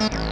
now.